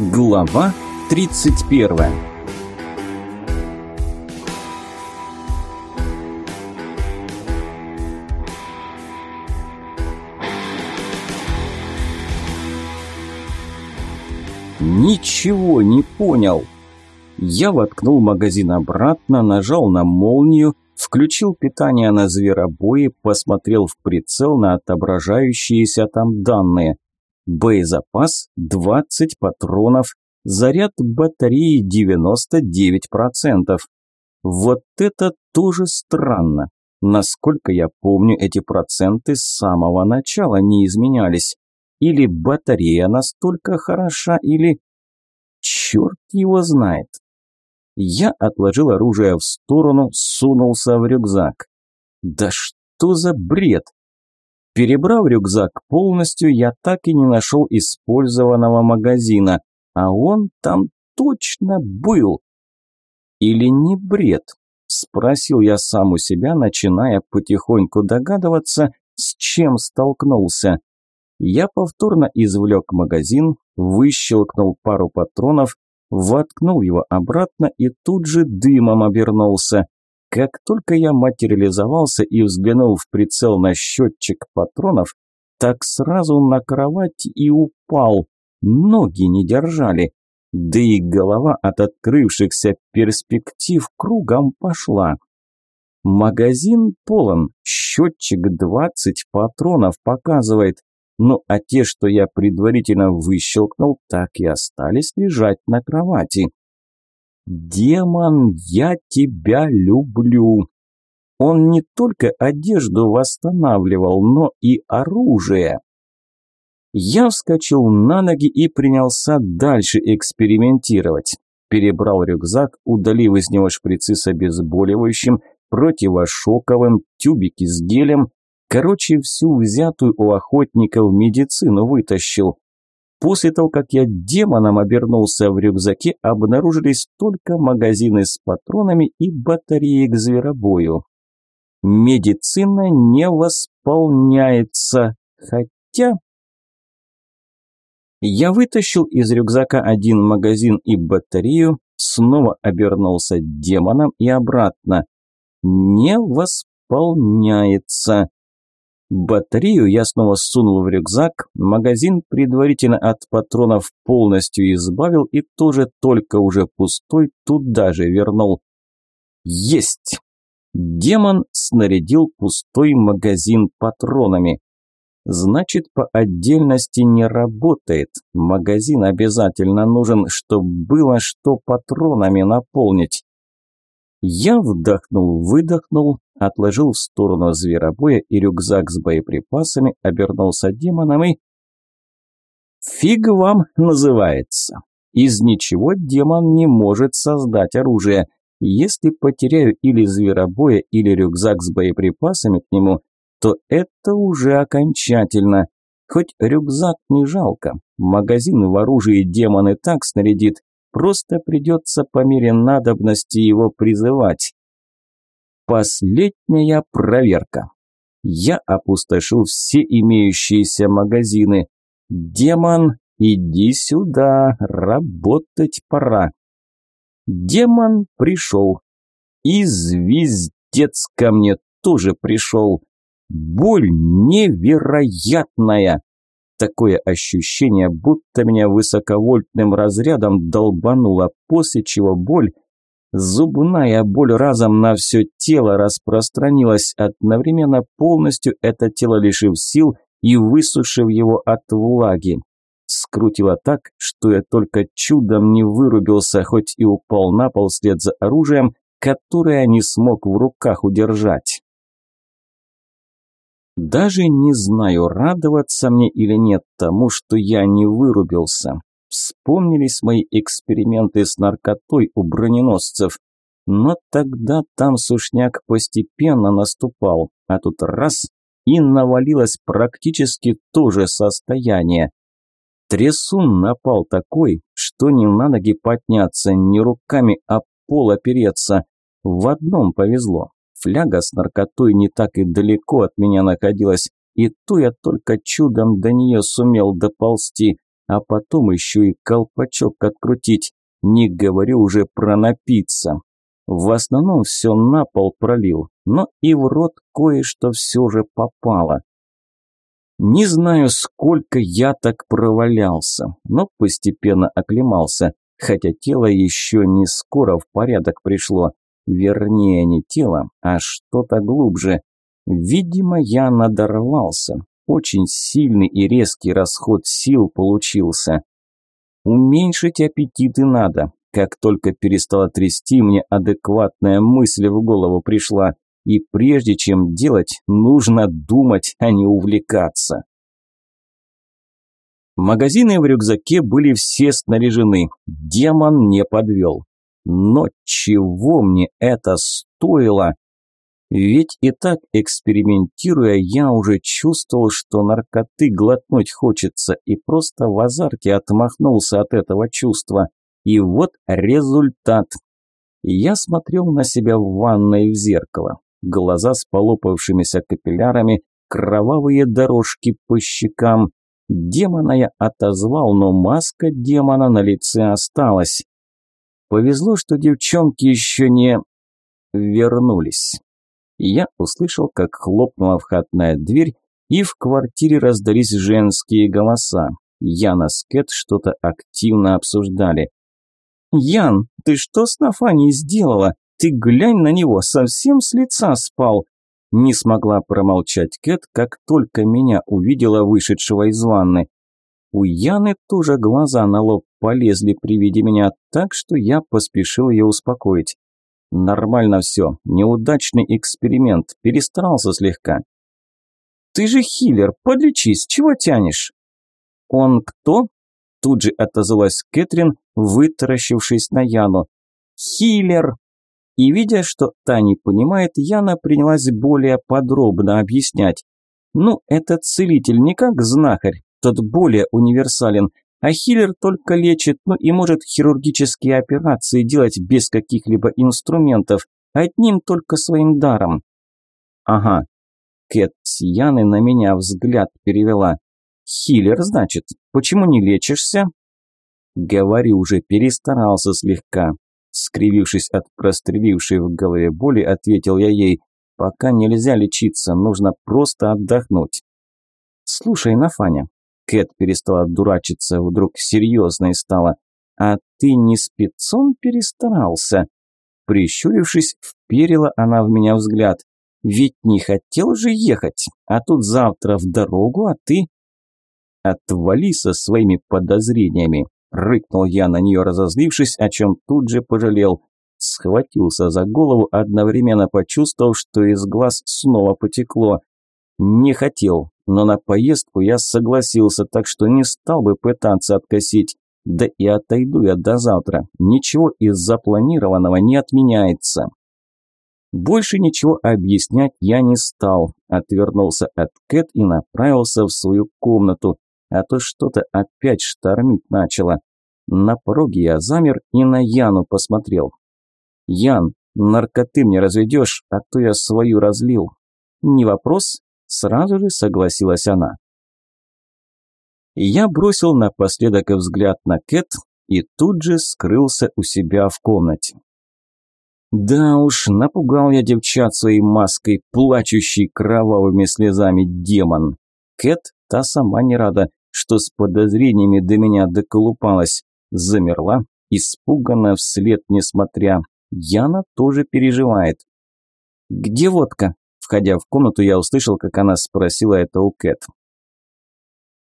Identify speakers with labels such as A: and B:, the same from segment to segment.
A: Глава 31 Ничего не понял. Я воткнул магазин обратно, нажал на молнию, включил питание на зверобои, посмотрел в прицел на отображающиеся там данные. Боезапас 20 патронов, заряд батареи 99%. Вот это тоже странно. Насколько я помню, эти проценты с самого начала не изменялись. Или батарея настолько хороша, или... Черт его знает. Я отложил оружие в сторону, сунулся в рюкзак. Да что за бред? Перебрав рюкзак полностью, я так и не нашел использованного магазина, а он там точно был. Или не бред? Спросил я сам у себя, начиная потихоньку догадываться, с чем столкнулся. Я повторно извлек магазин, выщелкнул пару патронов, воткнул его обратно и тут же дымом обернулся. Как только я материализовался и взглянул в прицел на счетчик патронов, так сразу на кровать и упал. Ноги не держали. Да и голова от открывшихся перспектив кругом пошла. Магазин полон, счетчик 20 патронов показывает. Ну а те, что я предварительно выщелкнул, так и остались лежать на кровати. «Демон, я тебя люблю!» Он не только одежду восстанавливал, но и оружие. Я вскочил на ноги и принялся дальше экспериментировать. Перебрал рюкзак, удалив из него шприцы с обезболивающим, противошоковым, тюбики с гелем, Короче, всю взятую у охотников медицину вытащил. После того, как я демоном обернулся в рюкзаке, обнаружились только магазины с патронами и батареи к зверобою. Медицина не восполняется, хотя... Я вытащил из рюкзака один магазин и батарею, снова обернулся демоном и обратно. Не восполняется. Батарею я снова сунул в рюкзак, магазин предварительно от патронов полностью избавил и тоже только уже пустой туда же вернул. Есть! Демон снарядил пустой магазин патронами. Значит, по отдельности не работает. Магазин обязательно нужен, чтобы было что патронами наполнить. Я вдохнул-выдохнул, отложил в сторону зверобоя и рюкзак с боеприпасами, обернулся демоном и... «Фиг вам называется. Из ничего демон не может создать оружие. Если потеряю или зверобоя, или рюкзак с боеприпасами к нему, то это уже окончательно. Хоть рюкзак не жалко, магазин в оружии демон и так снарядит, Просто придется по мере надобности его призывать. Последняя проверка. Я опустошил все имеющиеся магазины. Демон, иди сюда, работать пора. Демон пришел. И звездец ко мне тоже пришел. Боль невероятная. Такое ощущение, будто меня высоковольтным разрядом долбануло, после чего боль, зубная боль разом на все тело распространилась, одновременно полностью это тело лишив сил и высушив его от влаги. Скрутило так, что я только чудом не вырубился, хоть и упал на пол вслед за оружием, которое не смог в руках удержать. Даже не знаю, радоваться мне или нет тому, что я не вырубился. Вспомнились мои эксперименты с наркотой у броненосцев. Но тогда там сушняк постепенно наступал, а тут раз и навалилось практически то же состояние. Трясун напал такой, что ни на ноги подняться, ни руками об пол опереться. В одном повезло. Фляга с наркотой не так и далеко от меня находилась, и то я только чудом до нее сумел доползти, а потом еще и колпачок открутить, не говорю уже про напиться. В основном все на пол пролил, но и в рот кое-что все же попало. Не знаю, сколько я так провалялся, но постепенно оклемался, хотя тело еще не скоро в порядок пришло. Вернее, не тело, а что-то глубже. Видимо, я надорвался. Очень сильный и резкий расход сил получился. Уменьшить аппетиты надо. Как только перестала трясти, мне адекватная мысль в голову пришла. И прежде чем делать, нужно думать, а не увлекаться. Магазины в рюкзаке были все снаряжены. Демон не подвел. Но чего мне это стоило? Ведь и так экспериментируя, я уже чувствовал, что наркоты глотнуть хочется, и просто в азарте отмахнулся от этого чувства. И вот результат. Я смотрел на себя в ванной в зеркало. Глаза с полопавшимися капиллярами, кровавые дорожки по щекам. Демона я отозвал, но маска демона на лице осталась. Повезло, что девчонки еще не вернулись. Я услышал, как хлопнула входная дверь, и в квартире раздались женские голоса. Яна с Кэт что-то активно обсуждали. «Ян, ты что с Нафаней сделала? Ты глянь на него, совсем с лица спал!» Не смогла промолчать Кэт, как только меня увидела вышедшего из ванны. У Яны тоже глаза на лоб полезли при виде меня, так что я поспешил ее успокоить. Нормально все, неудачный эксперимент, перестарался слегка. Ты же хиллер, подлечись, чего тянешь? Он кто? Тут же отозвалась Кэтрин, вытаращившись на Яну. Хиллер! И видя, что та не понимает, Яна принялась более подробно объяснять. Ну, этот целитель не как знахарь, тот более универсален, а хиллер только лечит, ну и может хирургические операции делать без каких-либо инструментов, одним только своим даром. Ага. Кэт с Яны на меня взгляд перевела. Хиллер, значит, почему не лечишься? Говори уже, перестарался слегка. Скривившись от прострелившей в голове боли, ответил я ей, пока нельзя лечиться, нужно просто отдохнуть. Слушай, Нафаня, Кэт перестала дурачиться, вдруг серьезной стала. «А ты не спецом перестарался?» Прищурившись, вперила она в меня взгляд. «Ведь не хотел же ехать, а тут завтра в дорогу, а ты...» «Отвали со своими подозрениями!» Рыкнул я на нее, разозлившись, о чем тут же пожалел. Схватился за голову, одновременно почувствовав, что из глаз снова потекло. Не хотел, но на поездку я согласился, так что не стал бы пытаться откосить. Да и отойду я до завтра. Ничего из запланированного не отменяется. Больше ничего объяснять я не стал. Отвернулся от Кэт и направился в свою комнату. А то что-то опять штормить начало. На пороге я замер и на Яну посмотрел. «Ян, наркоты мне разведешь, а то я свою разлил». «Не вопрос, Сразу же согласилась она. Я бросил напоследок взгляд на Кэт и тут же скрылся у себя в комнате. Да уж, напугал я девчат своей маской, плачущей кровавыми слезами демон. Кэт, та сама не рада, что с подозрениями до меня доколупалась. Замерла, испуганно вслед несмотря. Яна тоже переживает. «Где водка?» Входя в комнату, я услышал, как она спросила это у Кэт.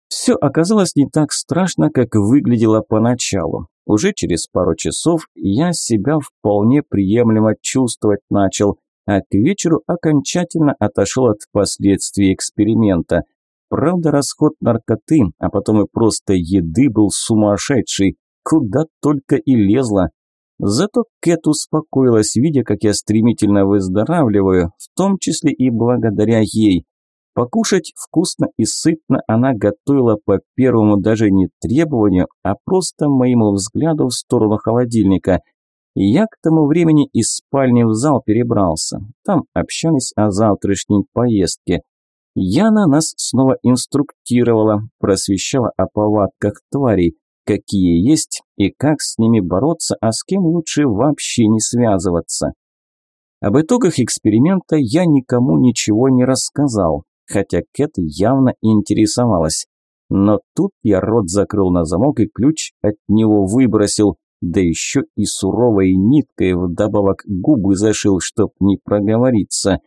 A: Все оказалось не так страшно, как выглядело поначалу. Уже через пару часов я себя вполне приемлемо чувствовать начал, а к вечеру окончательно отошел от последствий эксперимента. Правда, расход наркоты, а потом и просто еды был сумасшедший, куда только и лезло. Зато Кэт успокоилась, видя, как я стремительно выздоравливаю, в том числе и благодаря ей. Покушать вкусно и сытно она готовила по первому даже не требованию, а просто моему взгляду в сторону холодильника. Я к тому времени из спальни в зал перебрался. Там общались о завтрашней поездке. Яна нас снова инструктировала, просвещала о повадках тварей, какие есть и как с ними бороться, а с кем лучше вообще не связываться. Об итогах эксперимента я никому ничего не рассказал, хотя Кэт явно интересовалась. Но тут я рот закрыл на замок и ключ от него выбросил, да еще и суровой ниткой вдобавок губы зашил, чтоб не проговориться.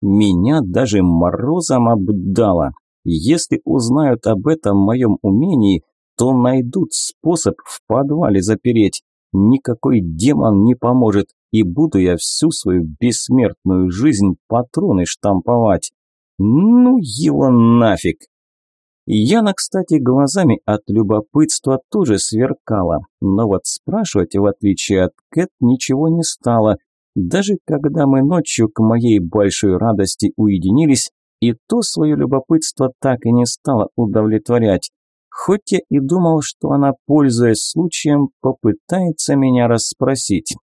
A: Меня даже морозом обдало. Если узнают об этом моем умении, то найдут способ в подвале запереть. Никакой демон не поможет, и буду я всю свою бессмертную жизнь патроны штамповать. Ну его нафиг! Яна, кстати, глазами от любопытства тоже сверкала, но вот спрашивать, в отличие от Кэт, ничего не стало. Даже когда мы ночью к моей большой радости уединились, и то свое любопытство так и не стало удовлетворять. Хоть я и думал, что она, пользуясь случаем, попытается меня расспросить.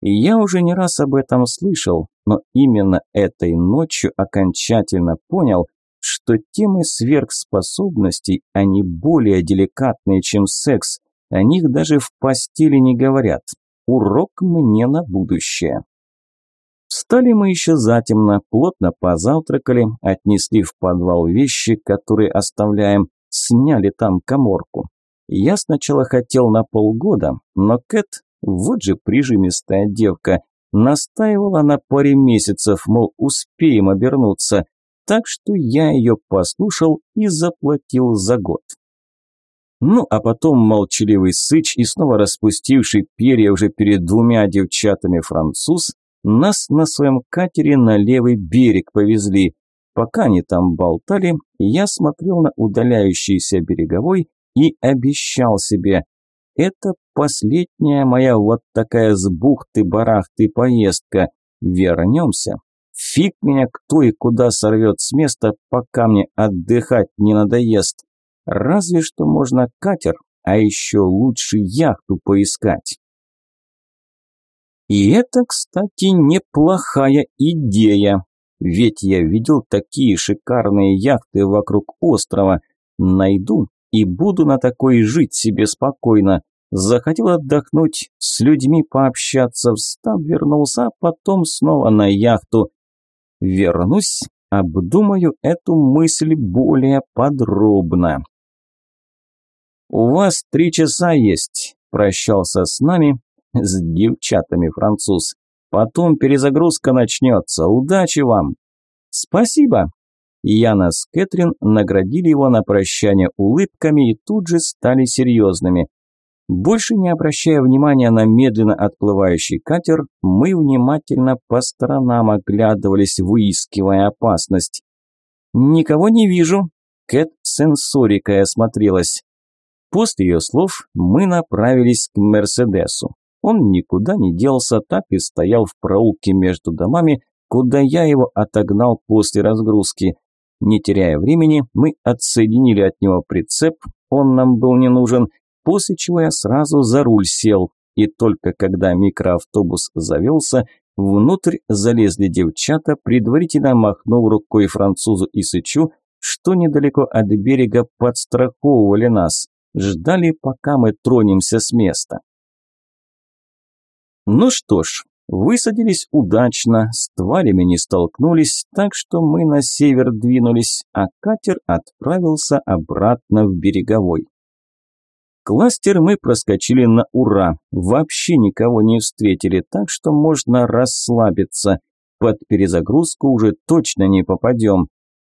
A: Я уже не раз об этом слышал, но именно этой ночью окончательно понял, что темы сверхспособностей, они более деликатные, чем секс. О них даже в постели не говорят. Урок мне на будущее. Встали мы еще затемно, плотно позавтракали, отнесли в подвал вещи, которые оставляем, сняли там коморку. Я сначала хотел на полгода, но Кэт, вот же прижимистая девка, настаивала на паре месяцев, мол, успеем обернуться так что я ее послушал и заплатил за год. Ну, а потом молчаливый сыч и снова распустивший перья уже перед двумя девчатами француз нас на своем катере на левый берег повезли. Пока они там болтали, я смотрел на удаляющийся береговой и обещал себе, это последняя моя вот такая с бухты-барахты поездка. Вернемся, Фиг меня кто и куда сорвет с места, пока мне отдыхать не надоест. Разве что можно катер, а еще лучше яхту поискать. И это, кстати, неплохая идея. Ведь я видел такие шикарные яхты вокруг острова. Найду и буду на такой жить себе спокойно. Захотел отдохнуть, с людьми пообщаться, встав, вернулся, а потом снова на яхту. Вернусь, обдумаю эту мысль более подробно. «У вас три часа есть», – прощался с нами, с девчатами француз. «Потом перезагрузка начнется. Удачи вам!» «Спасибо!» Яна с Кэтрин наградили его на прощание улыбками и тут же стали серьезными. Больше не обращая внимания на медленно отплывающий катер, мы внимательно по сторонам оглядывались, выискивая опасность. «Никого не вижу», – Кэт сенсорикой осмотрелась. После ее слов мы направились к Мерседесу. Он никуда не делся, так и стоял в проулке между домами, куда я его отогнал после разгрузки. Не теряя времени, мы отсоединили от него прицеп, он нам был не нужен, после чего я сразу за руль сел, и только когда микроавтобус завелся, внутрь залезли девчата, предварительно махнув рукой французу и сычу, что недалеко от берега подстраховывали нас, ждали, пока мы тронемся с места. Ну что ж, высадились удачно, с тварями не столкнулись, так что мы на север двинулись, а катер отправился обратно в береговой. Кластер мы проскочили на ура, вообще никого не встретили, так что можно расслабиться. Под перезагрузку уже точно не попадем.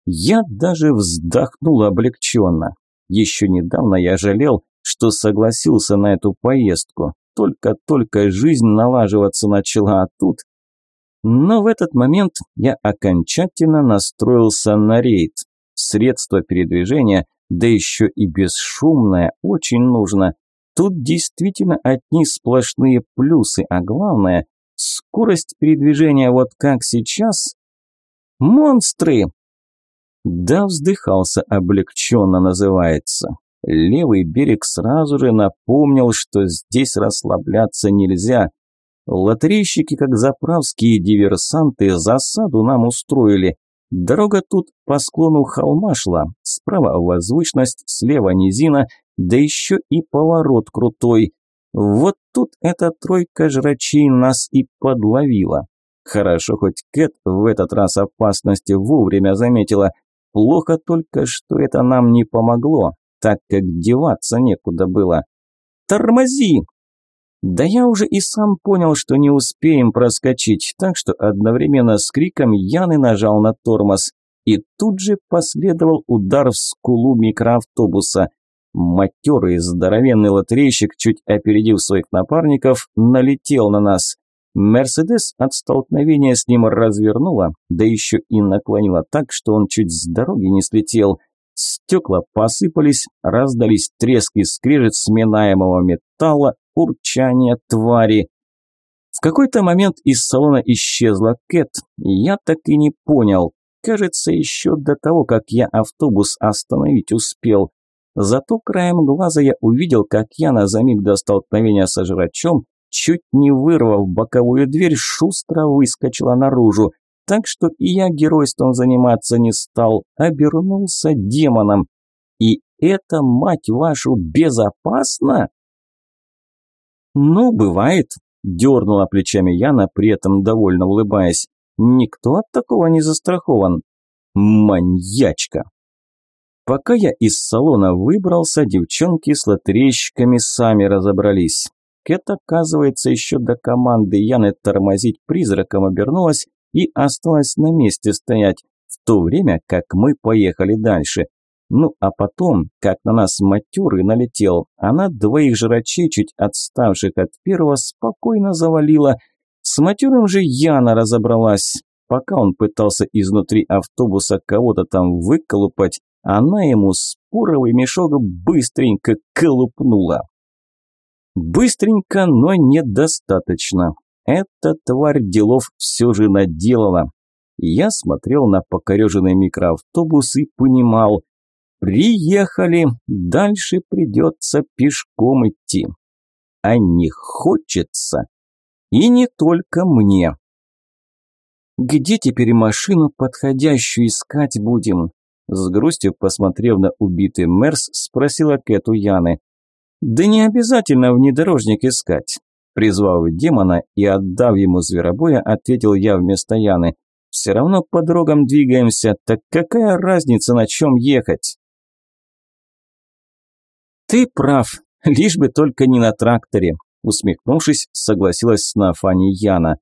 A: Я даже вздохнул облегченно. Еще недавно я жалел, что согласился на эту поездку. Только-только жизнь налаживаться начала, а тут... Но в этот момент я окончательно настроился на рейд. Средства передвижения – да еще и бесшумная, очень нужно. Тут действительно одни сплошные плюсы, а главное – скорость передвижения вот как сейчас. Монстры! Да, вздыхался облегченно называется. Левый берег сразу же напомнил, что здесь расслабляться нельзя. Лотерейщики, как заправские диверсанты, засаду нам устроили. Дорога тут по склону холма шла, справа возвышенность, слева низина, да еще и поворот крутой. Вот тут эта тройка жрачей нас и подловила. Хорошо, хоть Кэт в этот раз опасности вовремя заметила. Плохо только, что это нам не помогло, так как деваться некуда было. «Тормози!» Да я уже и сам понял, что не успеем проскочить, так что одновременно с криком Яны нажал на тормоз. И тут же последовал удар в скулу микроавтобуса. Матерый здоровенный лотерейщик, чуть опередив своих напарников, налетел на нас. Мерседес от столкновения с ним развернула, да еще и наклонила так, что он чуть с дороги не слетел. Стекла посыпались, раздались трески скрежет сминаемого металла, урчание твари. В какой-то момент из салона исчезла Кэт, я так и не понял. Кажется, еще до того, как я автобус остановить успел. Зато краем глаза я увидел, как Яна за миг до столкновения со жрачом, чуть не вырвав боковую дверь, шустро выскочила наружу. Так что и я геройством заниматься не стал, обернулся демоном. И это, мать вашу, безопасно? «Ну, бывает», – дернула плечами Яна, при этом довольно улыбаясь. «Никто от такого не застрахован». «Маньячка!» Пока я из салона выбрался, девчонки с лотерейщиками сами разобрались. Кэт, оказывается, еще до команды Яны тормозить призраком обернулась и осталась на месте стоять, в то время как мы поехали дальше. Ну а потом, как на нас матерый налетел, она двоих жрачей, чуть отставших от первого, спокойно завалила. С матерым же Яна разобралась. Пока он пытался изнутри автобуса кого-то там выколупать, она ему споровый мешок быстренько колупнула. Быстренько, но недостаточно. Эта тварь делов все же наделала. Я смотрел на покореженный микроавтобус и понимал, Приехали, дальше придется пешком идти. А не хочется. И не только мне. Где теперь машину подходящую искать будем? С грустью посмотрев на убитый Мерс, спросила Кэту Яны. Да не обязательно внедорожник искать. Призвав демона и отдав ему зверобоя, ответил я вместо Яны. Все равно по дорогам двигаемся, так какая разница, на чем ехать? «Ты прав, лишь бы только не на тракторе», усмехнувшись, согласилась с Нафани Яна.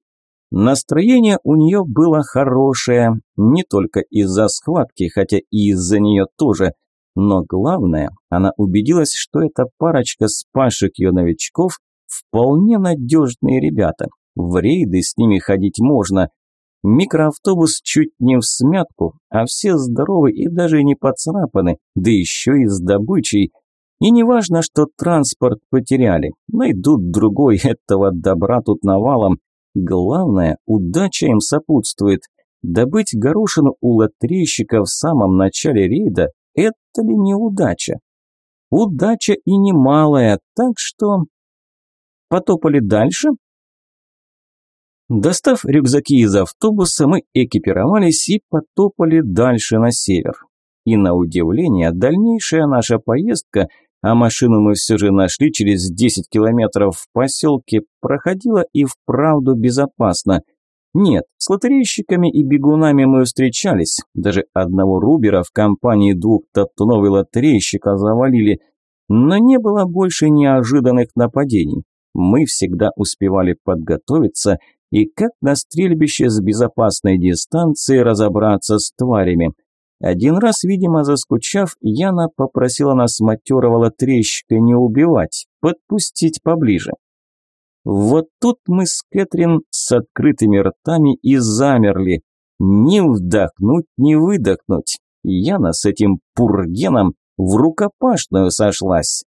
A: Настроение у нее было хорошее, не только из-за схватки, хотя и из-за нее тоже. Но главное, она убедилась, что эта парочка спасших ее новичков вполне надежные ребята. В рейды с ними ходить можно. Микроавтобус чуть не в смятку, а все здоровы и даже не поцарапаны, да еще и с добычей – и не важно, что транспорт потеряли, найдут другой, этого добра тут навалом. Главное, удача им сопутствует. Добыть горошину у лотерейщика в самом начале рейда – это ли не удача? Удача и немалая, так что... Потопали дальше? Достав рюкзаки из автобуса, мы экипировались и потопали дальше на север. И на удивление, дальнейшая наша поездка – а машину мы все же нашли через 10 километров в поселке, проходила и вправду безопасно. Нет, с лотерейщиками и бегунами мы встречались, даже одного Рубера в компании двух топтунов и лотерейщика завалили, но не было больше неожиданных нападений. Мы всегда успевали подготовиться и как на стрельбище с безопасной дистанции разобраться с тварями – один раз, видимо, заскучав, Яна попросила нас матерого трещика не убивать, подпустить поближе. Вот тут мы с Кэтрин с открытыми ртами и замерли. Ни вдохнуть, ни выдохнуть. Яна с этим пургеном в рукопашную сошлась.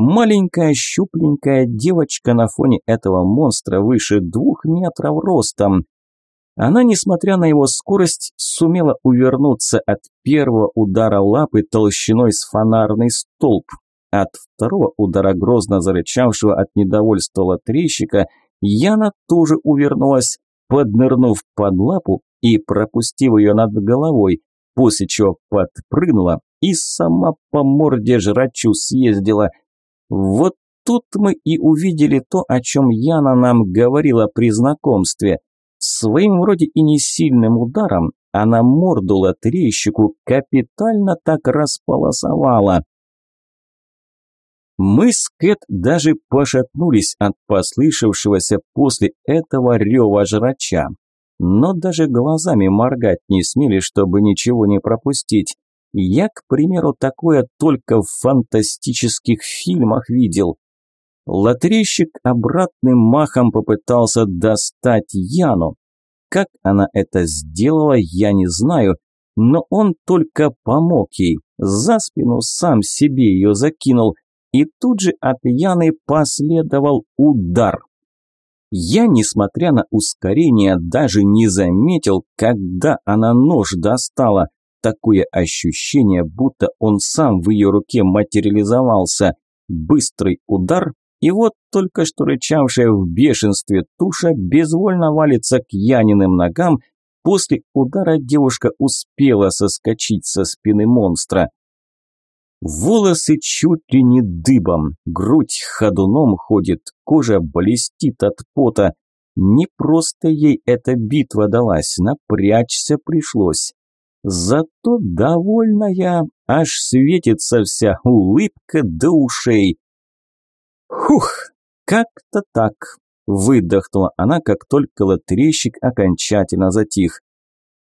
A: Маленькая щупленькая девочка на фоне этого монстра выше двух метров ростом. Она, несмотря на его скорость, сумела увернуться от первого удара лапы толщиной с фонарный столб. От второго удара грозно зарычавшего от недовольства лотрейщика Яна тоже увернулась, поднырнув под лапу и пропустив ее над головой, после чего подпрыгнула и сама по морде жрачу съездила. Вот тут мы и увидели то, о чем Яна нам говорила при знакомстве. Своим вроде и не сильным ударом она морду лотерейщику капитально так располосовала. Мы с Кэт даже пошатнулись от послышавшегося после этого рева жрача, но даже глазами моргать не смели, чтобы ничего не пропустить. Я, к примеру, такое только в фантастических фильмах видел. Лотерейщик обратным махом попытался достать Яну. Как она это сделала, я не знаю, но он только помог ей, за спину сам себе ее закинул – и тут же от Яны последовал удар. Я, несмотря на ускорение, даже не заметил, когда она нож достала. Такое ощущение, будто он сам в ее руке материализовался. Быстрый удар, и вот только что рычавшая в бешенстве туша безвольно валится к Яниным ногам. После удара девушка успела соскочить со спины монстра. Волосы чуть ли не дыбом, грудь ходуном ходит, кожа блестит от пота. Не просто ей эта битва далась, напрячься пришлось. Зато довольная, аж светится вся улыбка до ушей. Хух, как-то так, выдохнула она, как только лотерейщик окончательно затих.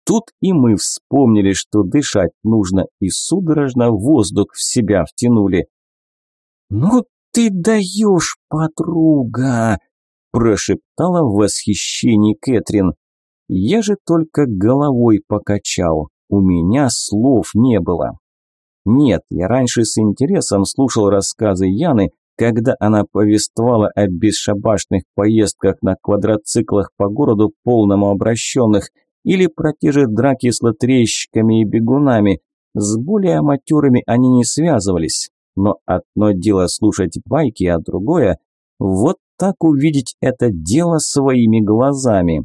A: Тут и мы вспомнили, что дышать нужно, и судорожно воздух в себя втянули. «Ну ты даешь, подруга!» – прошептала в восхищении Кэтрин. Я же только головой покачал, у меня слов не было. Нет, я раньше с интересом слушал рассказы Яны, когда она повествовала о бесшабашных поездках на квадроциклах по городу, полному обращенных – или про те же драки с лотерейщиками и бегунами. С более матерыми они не связывались. Но одно дело слушать байки, а другое – вот так увидеть это дело своими глазами.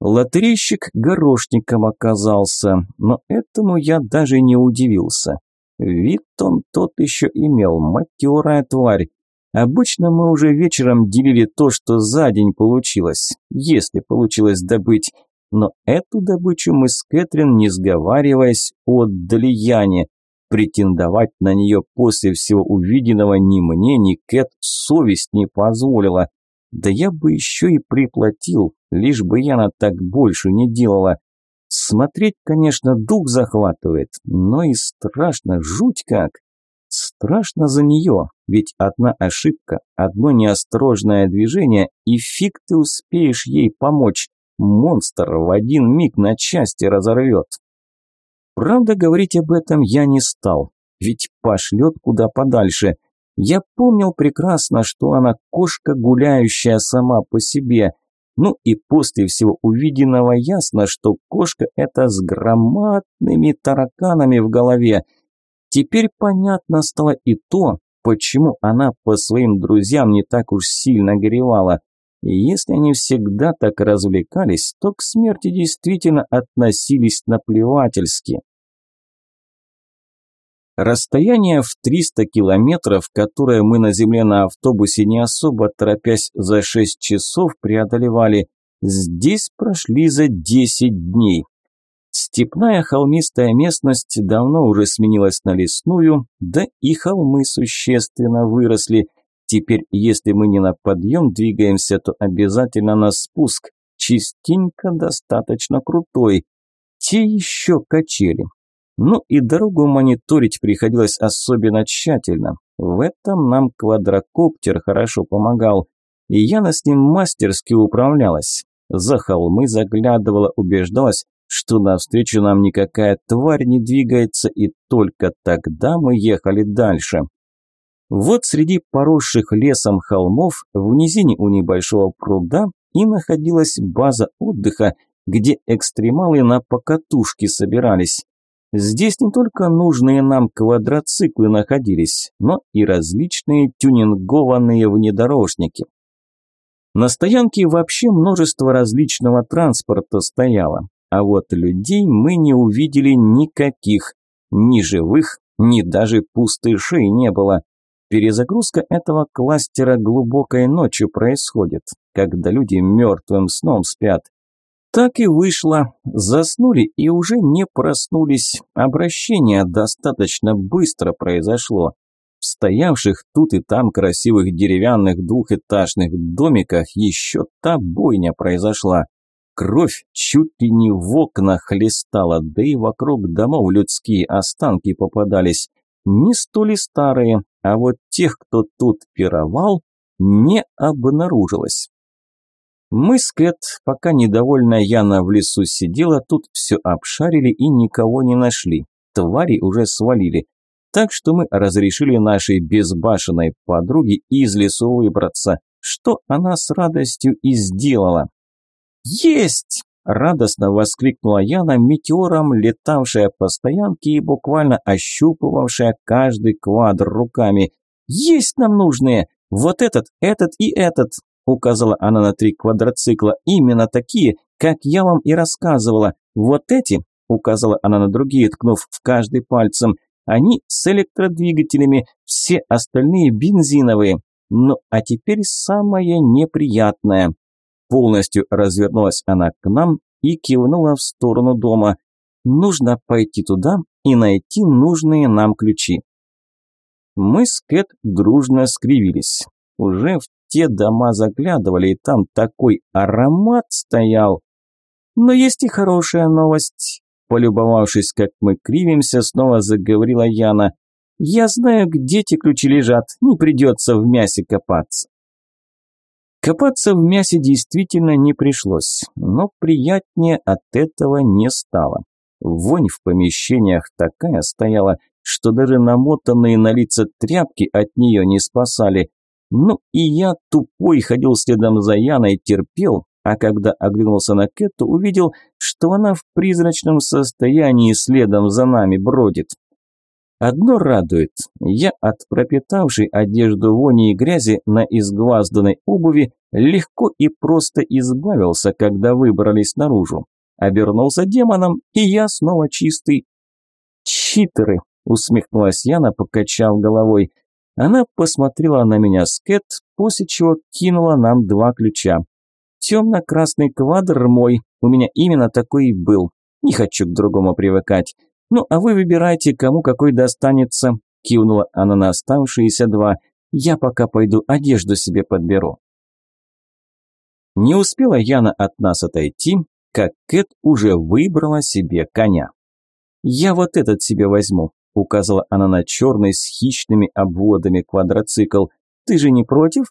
A: Лотерейщик горошником оказался, но этому я даже не удивился. Вид он тот еще имел, матерая тварь. Обычно мы уже вечером делили то, что за день получилось, если получилось добыть, но эту добычу мы с Кэтрин, не сговариваясь, отдали Яне. Претендовать на нее после всего увиденного ни мне, ни Кэт совесть не позволила. Да я бы еще и приплатил, лишь бы Яна так больше не делала. Смотреть, конечно, дух захватывает, но и страшно, жуть как. Страшно за нее, ведь одна ошибка, одно неосторожное движение, и фиг ты успеешь ей помочь монстр в один миг на части разорвет. Правда, говорить об этом я не стал, ведь пошлет куда подальше. Я помнил прекрасно, что она кошка, гуляющая сама по себе. Ну и после всего увиденного ясно, что кошка это с громадными тараканами в голове. Теперь понятно стало и то, почему она по своим друзьям не так уж сильно горевала. И если они всегда так развлекались, то к смерти действительно относились наплевательски. Расстояние в 300 километров, которое мы на земле на автобусе не особо торопясь за 6 часов преодолевали, здесь прошли за 10 дней. Степная холмистая местность давно уже сменилась на лесную, да и холмы существенно выросли, Теперь, если мы не на подъем двигаемся, то обязательно на спуск. Частенько достаточно крутой. Те еще качели. Ну и дорогу мониторить приходилось особенно тщательно. В этом нам квадрокоптер хорошо помогал. И Яна с ним мастерски управлялась. За холмы заглядывала, убеждалась, что навстречу нам никакая тварь не двигается, и только тогда мы ехали дальше. Вот среди поросших лесом холмов, в низине у небольшого пруда и находилась база отдыха, где экстремалы на покатушке собирались. Здесь не только нужные нам квадроциклы находились, но и различные тюнингованные внедорожники. На стоянке вообще множество различного транспорта стояло, а вот людей мы не увидели никаких, ни живых, ни даже пустышей не было. Перезагрузка этого кластера глубокой ночью происходит, когда люди мертвым сном спят. Так и вышло. Заснули и уже не проснулись. Обращение достаточно быстро произошло. В стоявших тут и там красивых деревянных двухэтажных домиках еще та бойня произошла. Кровь чуть ли не в окна хлестала, да и вокруг домов людские останки попадались. Не столь старые, а вот тех, кто тут пировал, не обнаружилось. Мы с Кэт, пока недовольная Яна в лесу сидела, тут все обшарили и никого не нашли. Твари уже свалили. Так что мы разрешили нашей безбашенной подруге из лесу выбраться, что она с радостью и сделала. «Есть!» – радостно воскликнула Яна, метеором летавшая по стоянке и буквально ощупывавшая каждый квадр руками. «Есть нам нужные! Вот этот, этот и этот! Указала она на три квадроцикла, именно такие, как я вам и рассказывала. Вот эти, указала она на другие, ткнув в каждый пальцем, они с электродвигателями, все остальные бензиновые. Ну, а теперь самое неприятное. Полностью развернулась она к нам и кивнула в сторону дома. Нужно пойти туда и найти нужные нам ключи. Мы с Кэт дружно скривились. Уже в те дома заглядывали, и там такой аромат стоял. Но есть и хорошая новость. Полюбовавшись, как мы кривимся, снова заговорила Яна. «Я знаю, где эти ключи лежат, не придется в мясе копаться». Копаться в мясе действительно не пришлось, но приятнее от этого не стало. Вонь в помещениях такая стояла, что даже намотанные на лица тряпки от нее не спасали. Ну и я тупой ходил следом за Яной, терпел, а когда оглянулся на Кэтту, увидел, что она в призрачном состоянии следом за нами бродит. Одно радует, я от пропитавшей одежду вони и грязи на изгвазданной обуви легко и просто избавился, когда выбрались наружу. Обернулся демоном, и я снова чистый. «Читеры!» – усмехнулась Яна, покачав головой – она посмотрела на меня с Кэт, после чего кинула нам два ключа. Темно-красный квадр мой, у меня именно такой и был. Не хочу к другому привыкать. Ну, а вы выбирайте, кому какой достанется. Кивнула она на оставшиеся два. Я пока пойду одежду себе подберу. Не успела Яна от нас отойти, как Кэт уже выбрала себе коня. «Я вот этот себе возьму», указала она на черный с хищными обводами квадроцикл. «Ты же не против?»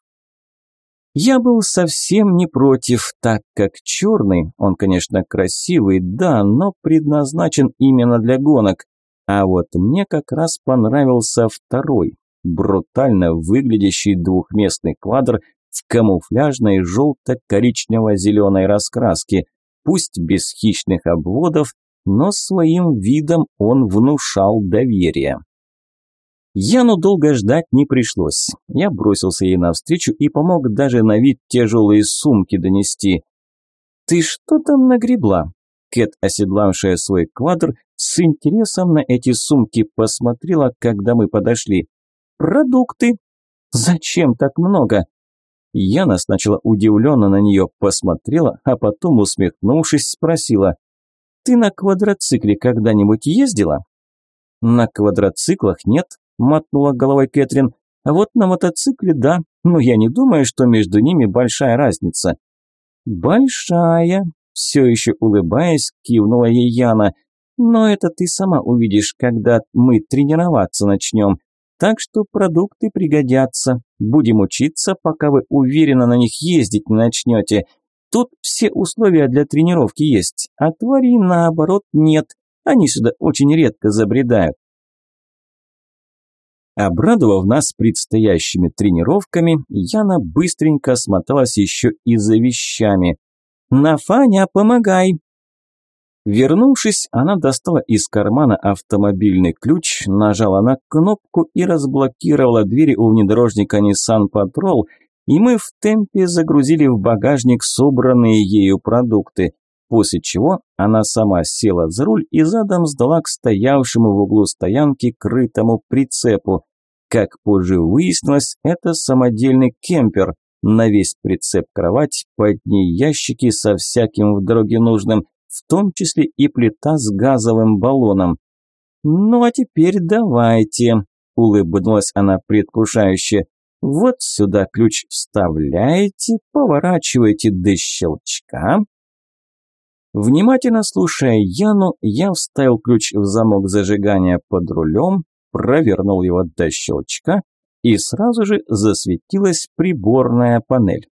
A: Я был совсем не против, так как черный, он, конечно, красивый, да, но предназначен именно для гонок. А вот мне как раз понравился второй, брутально выглядящий двухместный квадр в камуфляжной желто-коричнево-зеленой раскраске, пусть без хищных обводов, но своим видом он внушал доверие. Яну долго ждать не пришлось. Я бросился ей навстречу и помог даже на вид тяжелые сумки донести. «Ты что там нагребла?» Кэт, оседлавшая свой квадр, с интересом на эти сумки посмотрела, когда мы подошли. «Продукты!» «Зачем так много?» Яна сначала удивленно на нее посмотрела, а потом, усмехнувшись, спросила. Ты на квадроцикле когда-нибудь ездила? На квадроциклах нет, мотнула головой Кэтрин. А вот на мотоцикле да, но я не думаю, что между ними большая разница. Большая, все еще улыбаясь, кивнула ей Яна. Но это ты сама увидишь, когда мы тренироваться начнем. Так что продукты пригодятся. Будем учиться, пока вы уверенно на них ездить не начнете. Тут все условия для тренировки есть, а тварей, наоборот, нет. Они сюда очень редко забредают. Обрадовав нас предстоящими тренировками, Яна быстренько смоталась еще и за вещами. «Нафаня, помогай!» Вернувшись, она достала из кармана автомобильный ключ, нажала на кнопку и разблокировала двери у внедорожника Nissan Patrol, и мы в темпе загрузили в багажник собранные ею продукты, после чего она сама села за руль и задом сдала к стоявшему в углу стоянки крытому прицепу. Как позже выяснилось, это самодельный кемпер, на весь прицеп кровать, под ней ящики со всяким в дороге нужным, в том числе и плита с газовым баллоном. «Ну а теперь давайте», – улыбнулась она предвкушающе. «Вот сюда ключ вставляете, поворачиваете до щелчка». Внимательно слушая Яну, я вставил ключ в замок зажигания под рулем, провернул его до щелчка и сразу же засветилась приборная панель.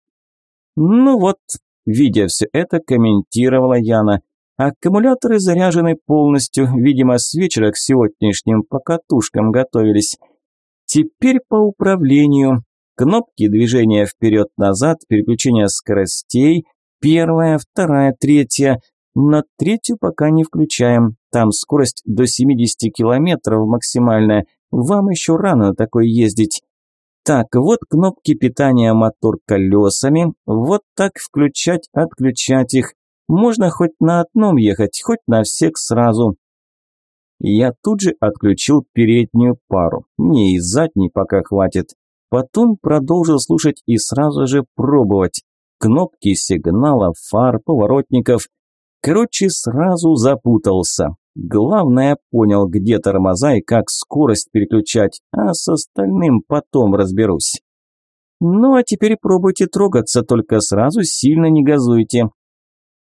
A: «Ну вот», – видя все это, комментировала Яна, – «аккумуляторы заряжены полностью, видимо, с вечера к сегодняшним покатушкам готовились. Теперь по управлению. Кнопки движения вперед-назад, переключение скоростей, первая, вторая, третья. На третью пока не включаем, там скорость до 70 километров максимальная, вам еще рано такой ездить. Так, вот кнопки питания мотор колесами, вот так включать-отключать их. Можно хоть на одном ехать, хоть на всех сразу. Я тут же отключил переднюю пару, мне и задней пока хватит. Потом продолжил слушать и сразу же пробовать. Кнопки сигнала, фар, поворотников. Короче, сразу запутался. Главное, понял, где тормоза и как скорость переключать, а с остальным потом разберусь. Ну а теперь пробуйте трогаться, только сразу сильно не газуйте.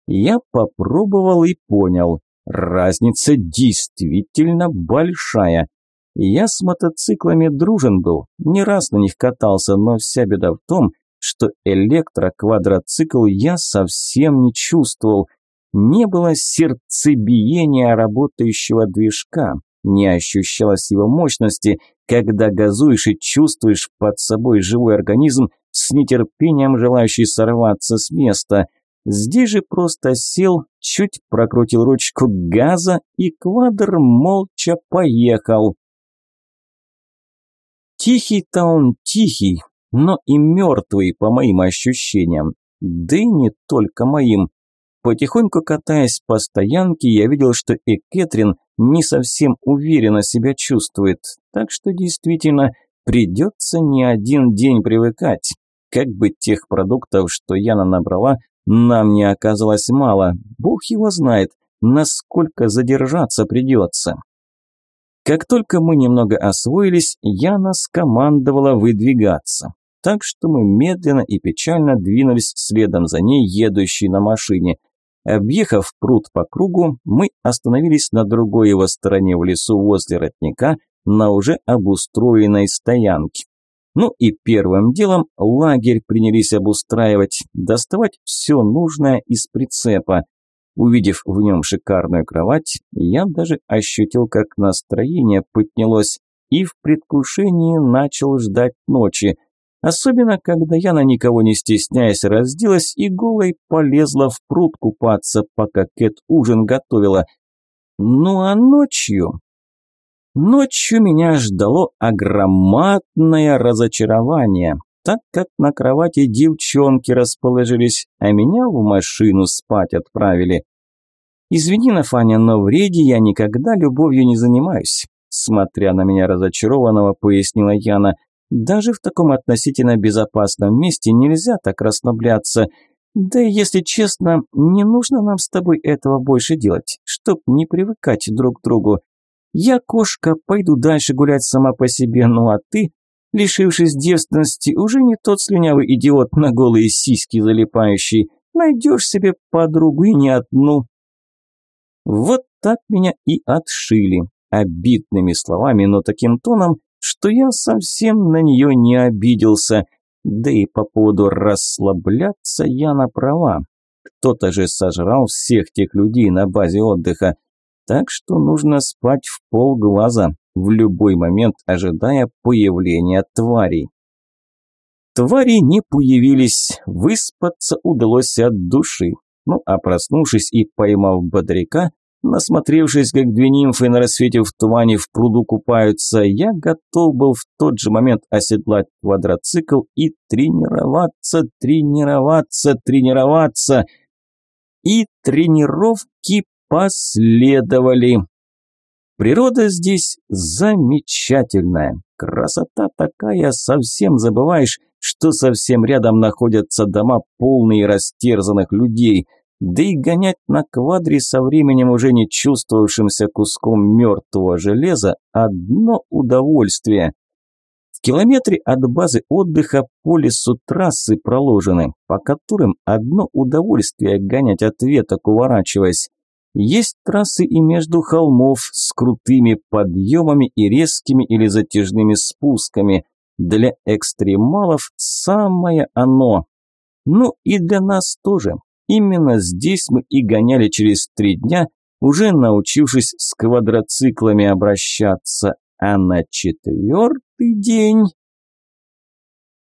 A: Я попробовал и понял, разница действительно большая. Я с мотоциклами дружен был, не раз на них катался, но вся беда в том, что электроквадроцикл я совсем не чувствовал – не было сердцебиения работающего движка, не ощущалось его мощности, когда газуешь и чувствуешь под собой живой организм с нетерпением желающий сорваться с места. Здесь же просто сел, чуть прокрутил ручку газа, и квадр молча поехал. Тихий-то он тихий, но и мертвый, по моим ощущениям. Да и не только моим. Потихоньку катаясь по стоянке, я видел, что и Кэтрин не совсем уверенно себя чувствует, так что действительно придется не один день привыкать. Как бы тех продуктов, что Яна набрала, нам не оказалось мало, бог его знает, насколько задержаться придется. Как только мы немного освоились, Яна скомандовала выдвигаться. Так что мы медленно и печально двинулись следом за ней, едущей на машине – Объехав пруд по кругу, мы остановились на другой его стороне в лесу возле родника на уже обустроенной стоянке. Ну и первым делом лагерь принялись обустраивать, доставать все нужное из прицепа. Увидев в нем шикарную кровать, я даже ощутил, как настроение поднялось и в предвкушении начал ждать ночи – Особенно, когда я на никого не стесняясь разделась и голой полезла в пруд купаться, пока Кэт ужин готовила. Ну а ночью... Ночью меня ждало огромадное разочарование, так как на кровати девчонки расположились, а меня в машину спать отправили. Извини, Нафаня, но в рейде я никогда любовью не занимаюсь. Смотря на меня разочарованного, пояснила Яна – даже в таком относительно безопасном месте нельзя так расслабляться. Да и если честно, не нужно нам с тобой этого больше делать, чтоб не привыкать друг к другу. Я, кошка, пойду дальше гулять сама по себе, ну а ты, лишившись девственности, уже не тот слюнявый идиот на голые сиськи залипающий. Найдешь себе подругу и не одну. Вот так меня и отшили. Обидными словами, но таким тоном, что я совсем на нее не обиделся. Да и по поводу расслабляться я на права. Кто-то же сожрал всех тех людей на базе отдыха. Так что нужно спать в полглаза, в любой момент ожидая появления тварей. Твари не появились, выспаться удалось от души. Ну а проснувшись и поймав бодряка, Насмотревшись, как две нимфы на рассвете в тумане в пруду купаются, я готов был в тот же момент оседлать квадроцикл и тренироваться, тренироваться, тренироваться. И тренировки последовали. Природа здесь замечательная. Красота такая, совсем забываешь, что совсем рядом находятся дома, полные растерзанных людей – да и гонять на квадре со временем уже не чувствовавшимся куском мертвого железа – одно удовольствие. В километре от базы отдыха по лесу трассы проложены, по которым одно удовольствие гонять от веток уворачиваясь. Есть трассы и между холмов с крутыми подъемами и резкими или затяжными спусками. Для экстремалов самое оно. Ну и для нас тоже. Именно здесь мы и гоняли через три дня, уже научившись с квадроциклами обращаться, а на четвертый день...